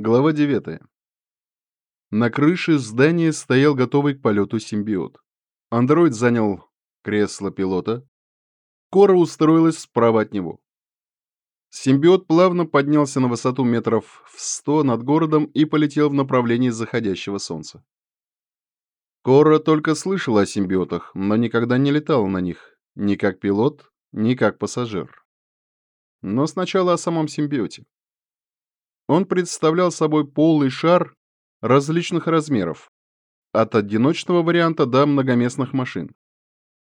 Глава 9. На крыше здания стоял готовый к полету симбиот. Андроид занял кресло пилота. Кора устроилась справа от него. Симбиот плавно поднялся на высоту метров в сто над городом и полетел в направлении заходящего солнца. Кора только слышала о симбиотах, но никогда не летала на них, ни как пилот, ни как пассажир. Но сначала о самом симбиоте. Он представлял собой полый шар различных размеров, от одиночного варианта до многоместных машин.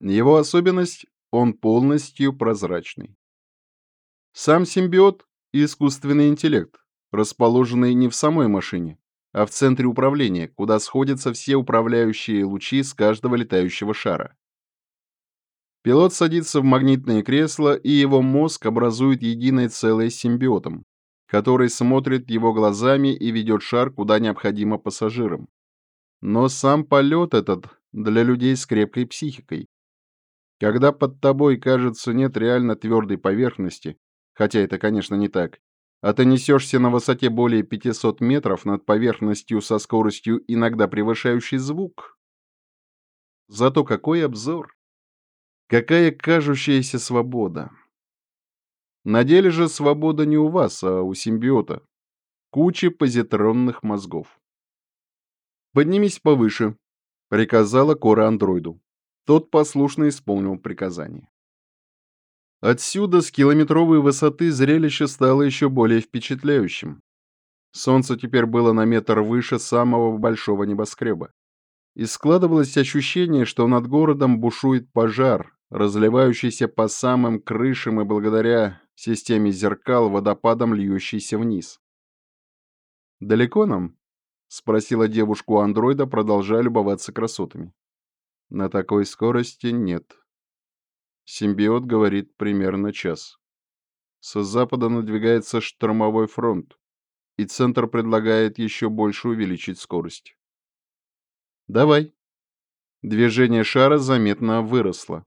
Его особенность – он полностью прозрачный. Сам симбиот – искусственный интеллект, расположенный не в самой машине, а в центре управления, куда сходятся все управляющие лучи с каждого летающего шара. Пилот садится в магнитное кресло, и его мозг образует единое целое с симбиотом, который смотрит его глазами и ведет шар куда необходимо пассажирам. Но сам полет этот для людей с крепкой психикой. Когда под тобой, кажется, нет реально твердой поверхности, хотя это, конечно, не так, а ты несешься на высоте более 500 метров над поверхностью со скоростью, иногда превышающей звук. Зато какой обзор! Какая кажущаяся свобода! На деле же свобода не у вас, а у симбиота. Куча позитронных мозгов. «Поднимись повыше», — приказала Кора андроиду. Тот послушно исполнил приказание. Отсюда, с километровой высоты, зрелище стало еще более впечатляющим. Солнце теперь было на метр выше самого большого небоскреба. И складывалось ощущение, что над городом бушует пожар, разливающийся по самым крышам и благодаря системе зеркал водопадом, льющийся вниз. «Далеко нам?» — спросила девушку андроида, продолжая любоваться красотами. «На такой скорости нет». Симбиот говорит примерно час. С запада надвигается штормовой фронт, и центр предлагает еще больше увеличить скорость. «Давай». Движение шара заметно выросло.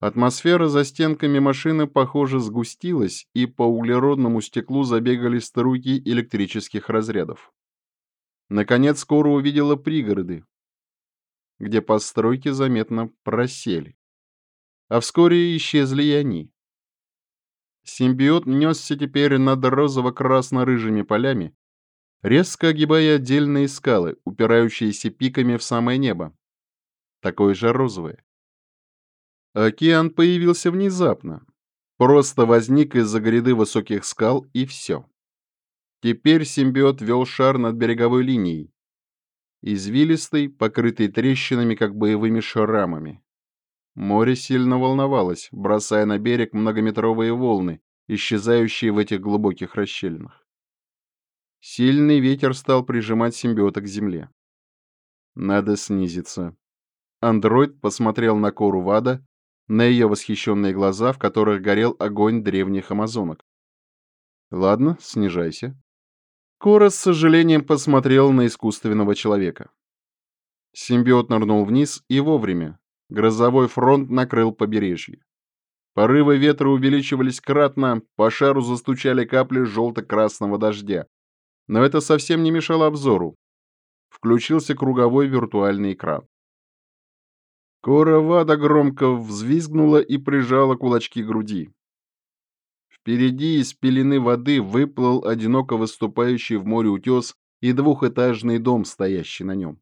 Атмосфера за стенками машины, похоже, сгустилась, и по углеродному стеклу забегали струйки электрических разрядов. Наконец, скоро увидела пригороды, где постройки заметно просели. А вскоре исчезли и они. Симбиот несся теперь над розово-красно-рыжими полями, резко огибая отдельные скалы, упирающиеся пиками в самое небо. Такое же розовое. Океан появился внезапно. Просто возник из-за гряды высоких скал и все. Теперь симбиот вел шар над береговой линией. Извилистый, покрытый трещинами, как боевыми шрамами. Море сильно волновалось, бросая на берег многометровые волны, исчезающие в этих глубоких расщелинах. Сильный ветер стал прижимать симбиота к земле. Надо снизиться. Андроид посмотрел на кору Вада, на ее восхищенные глаза, в которых горел огонь древних амазонок. «Ладно, снижайся». Кора с сожалением посмотрел на искусственного человека. Симбиот нырнул вниз и вовремя. Грозовой фронт накрыл побережье. Порывы ветра увеличивались кратно, по шару застучали капли желто-красного дождя. Но это совсем не мешало обзору. Включился круговой виртуальный экран. Кора Вада громко взвизгнула и прижала кулачки груди. Впереди из пелены воды выплыл одиноко выступающий в море утес и двухэтажный дом, стоящий на нем.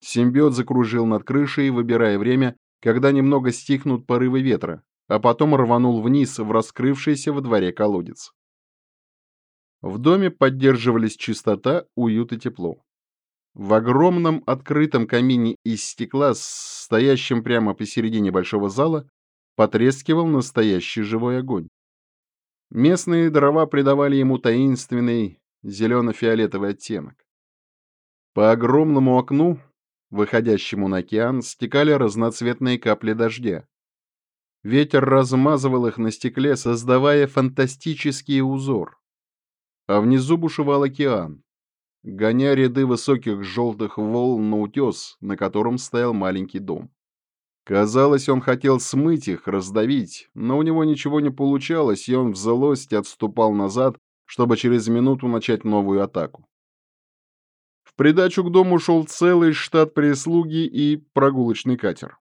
Симбиот закружил над крышей, выбирая время, когда немного стихнут порывы ветра, а потом рванул вниз в раскрывшийся во дворе колодец. В доме поддерживались чистота, уют и тепло. В огромном открытом камине из стекла, стоящем прямо посередине большого зала, потрескивал настоящий живой огонь. Местные дрова придавали ему таинственный зелено-фиолетовый оттенок. По огромному окну, выходящему на океан, стекали разноцветные капли дождя. Ветер размазывал их на стекле, создавая фантастический узор. А внизу бушевал океан, гоня ряды высоких желтых волн на утес, на котором стоял маленький дом. Казалось, он хотел смыть их, раздавить, но у него ничего не получалось, и он в злости отступал назад, чтобы через минуту начать новую атаку. В придачу к дому шел целый штат прислуги и прогулочный катер.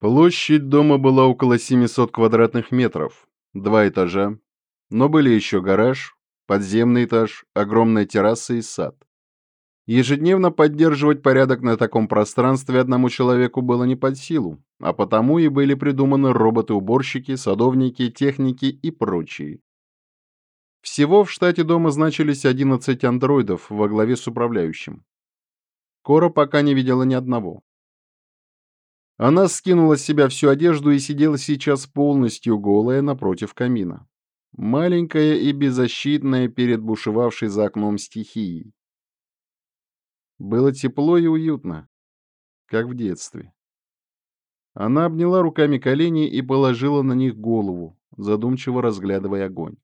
Площадь дома была около 700 квадратных метров, два этажа, но были еще гараж, подземный этаж, огромная терраса и сад. Ежедневно поддерживать порядок на таком пространстве одному человеку было не под силу, а потому и были придуманы роботы-уборщики, садовники, техники и прочие. Всего в штате дома значились 11 андроидов во главе с управляющим. Кора пока не видела ни одного. Она скинула с себя всю одежду и сидела сейчас полностью голая напротив камина. Маленькая и беззащитная перед бушевавшей за окном стихией. Было тепло и уютно, как в детстве. Она обняла руками колени и положила на них голову, задумчиво разглядывая огонь.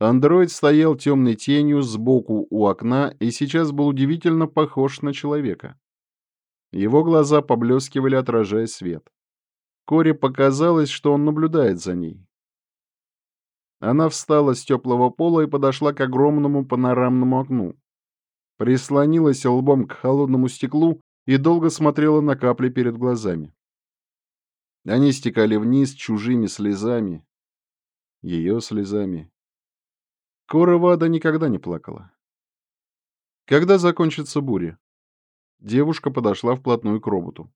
Андроид стоял темной тенью сбоку у окна и сейчас был удивительно похож на человека. Его глаза поблескивали, отражая свет. Коре показалось, что он наблюдает за ней. Она встала с теплого пола и подошла к огромному панорамному окну. Прислонилась лбом к холодному стеклу и долго смотрела на капли перед глазами. Они стекали вниз чужими слезами, ее слезами. Кора Вада никогда не плакала. Когда закончится буря? Девушка подошла вплотную к роботу.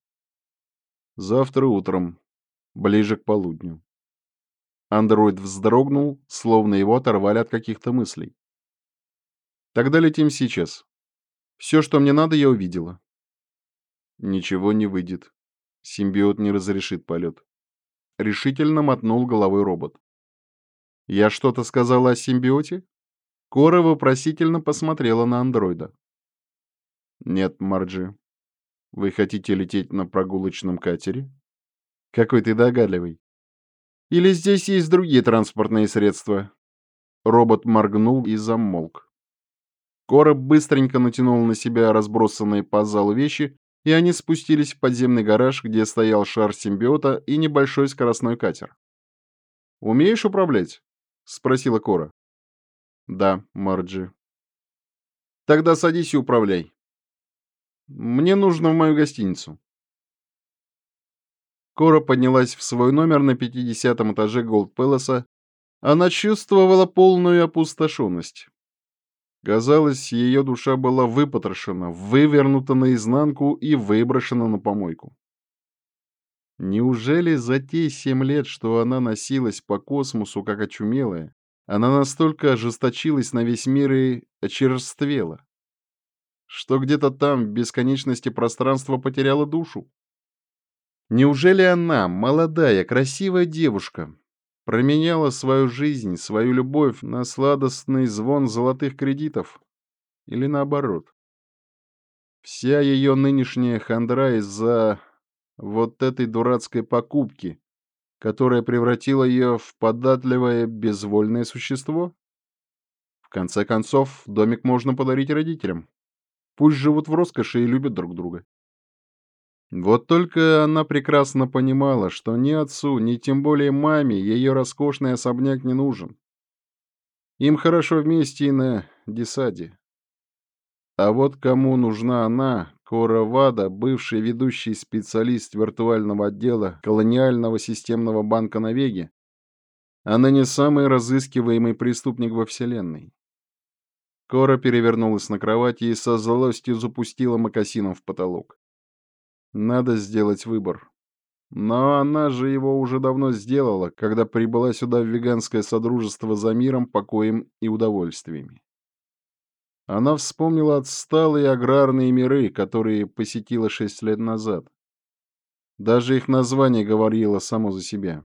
Завтра утром, ближе к полудню. Андроид вздрогнул, словно его оторвали от каких-то мыслей. Тогда летим сейчас. Все, что мне надо, я увидела. Ничего не выйдет. Симбиот не разрешит полет. Решительно мотнул головой робот. «Я что-то сказала о симбиоте?» Кора вопросительно посмотрела на андроида. «Нет, Марджи. Вы хотите лететь на прогулочном катере? Какой ты догадливый. Или здесь есть другие транспортные средства?» Робот моргнул и замолк. Кора быстренько натянул на себя разбросанные по залу вещи, и они спустились в подземный гараж, где стоял шар симбиота и небольшой скоростной катер. «Умеешь управлять?» — спросила Кора. «Да, Марджи». «Тогда садись и управляй. Мне нужно в мою гостиницу». Кора поднялась в свой номер на 50 этаже Голд Пэласа. Она чувствовала полную опустошенность. Казалось, ее душа была выпотрошена, вывернута наизнанку и выброшена на помойку. Неужели за те семь лет, что она носилась по космосу как очумелая, она настолько ожесточилась на весь мир и очерствела, что где-то там в бесконечности пространства потеряла душу? Неужели она, молодая, красивая девушка, променяла свою жизнь, свою любовь на сладостный звон золотых кредитов? Или наоборот? Вся ее нынешняя хандра из-за вот этой дурацкой покупки, которая превратила ее в податливое безвольное существо? В конце концов, домик можно подарить родителям. Пусть живут в роскоши и любят друг друга. Вот только она прекрасно понимала, что ни отцу, ни тем более маме ее роскошный особняк не нужен. Им хорошо вместе и на Десаде. А вот кому нужна она, Кора Вада, бывший ведущий специалист виртуального отдела колониального системного банка на Веге, она не самый разыскиваемый преступник во Вселенной. Кора перевернулась на кровати и со злостью запустила мокасином в потолок. Надо сделать выбор. Но она же его уже давно сделала, когда прибыла сюда в веганское содружество за миром, покоем и удовольствиями. Она вспомнила отсталые аграрные миры, которые посетила шесть лет назад. Даже их название говорило само за себя.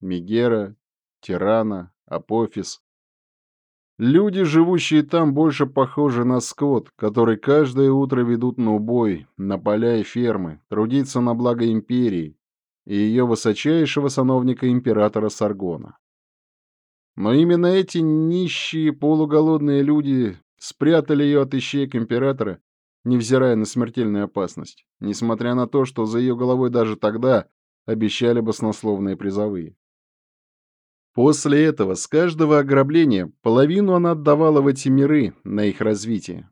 Мегера, Тирана, Апофис. Люди, живущие там, больше похожи на скот, который каждое утро ведут на убой, на поля и фермы, трудиться на благо империи и ее высочайшего сановника императора Саргона. Но именно эти нищие полуголодные люди спрятали ее от ищеек императора, невзирая на смертельную опасность, несмотря на то, что за ее головой даже тогда обещали баснословные призовые. После этого с каждого ограбления половину она отдавала в эти миры на их развитие.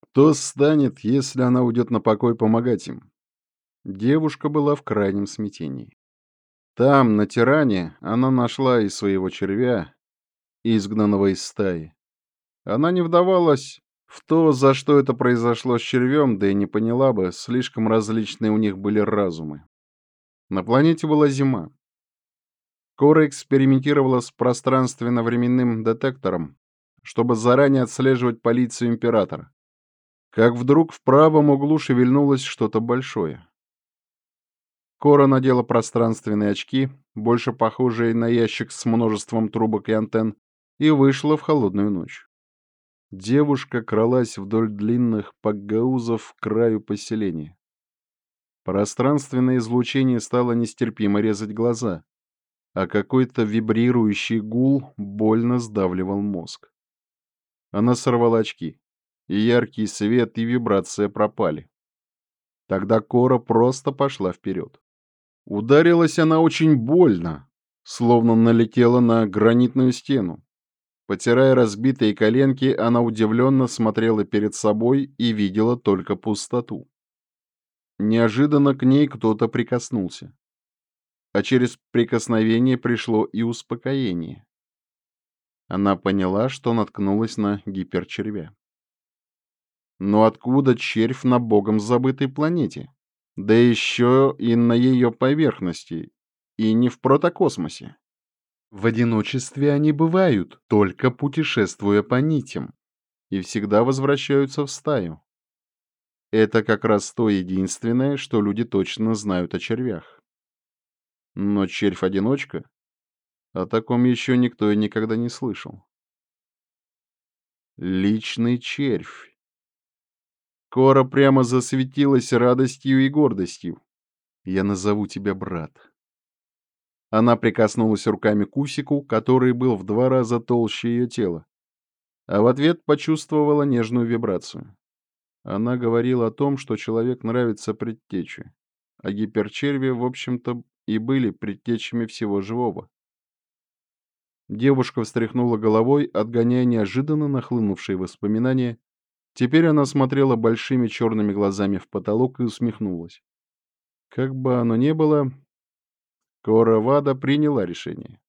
Кто станет, если она уйдет на покой помогать им? Девушка была в крайнем смятении. Там, на тиране, она нашла и своего червя, изгнанного из стаи. Она не вдавалась в то, за что это произошло с червем, да и не поняла бы, слишком различные у них были разумы. На планете была зима. Кора экспериментировала с пространственно-временным детектором, чтобы заранее отслеживать полицию Императора. Как вдруг в правом углу шевельнулось что-то большое. Кора надела пространственные очки, больше похожие на ящик с множеством трубок и антенн, и вышла в холодную ночь. Девушка кралась вдоль длинных пакгаузов к краю поселения. Пространственное излучение стало нестерпимо резать глаза, а какой-то вибрирующий гул больно сдавливал мозг. Она сорвала очки, и яркий свет и вибрация пропали. Тогда Кора просто пошла вперед. Ударилась она очень больно, словно налетела на гранитную стену. Потирая разбитые коленки, она удивленно смотрела перед собой и видела только пустоту. Неожиданно к ней кто-то прикоснулся. А через прикосновение пришло и успокоение. Она поняла, что наткнулась на гиперчервя. Но откуда червь на богом забытой планете? Да еще и на ее поверхности, и не в протокосмосе. В одиночестве они бывают, только путешествуя по нитям, и всегда возвращаются в стаю. Это как раз то единственное, что люди точно знают о червях. Но червь-одиночка? О таком еще никто и никогда не слышал. Личный червь. Кора прямо засветилась радостью и гордостью. «Я назову тебя брат». Она прикоснулась руками к Усику, который был в два раза толще ее тела, а в ответ почувствовала нежную вибрацию. Она говорила о том, что человек нравится предтечи, а гиперчерви, в общем-то, и были предтечами всего живого. Девушка встряхнула головой, отгоняя неожиданно нахлынувшие воспоминания, Теперь она смотрела большими черными глазами в потолок и усмехнулась. Как бы оно ни было, Кора Вада приняла решение.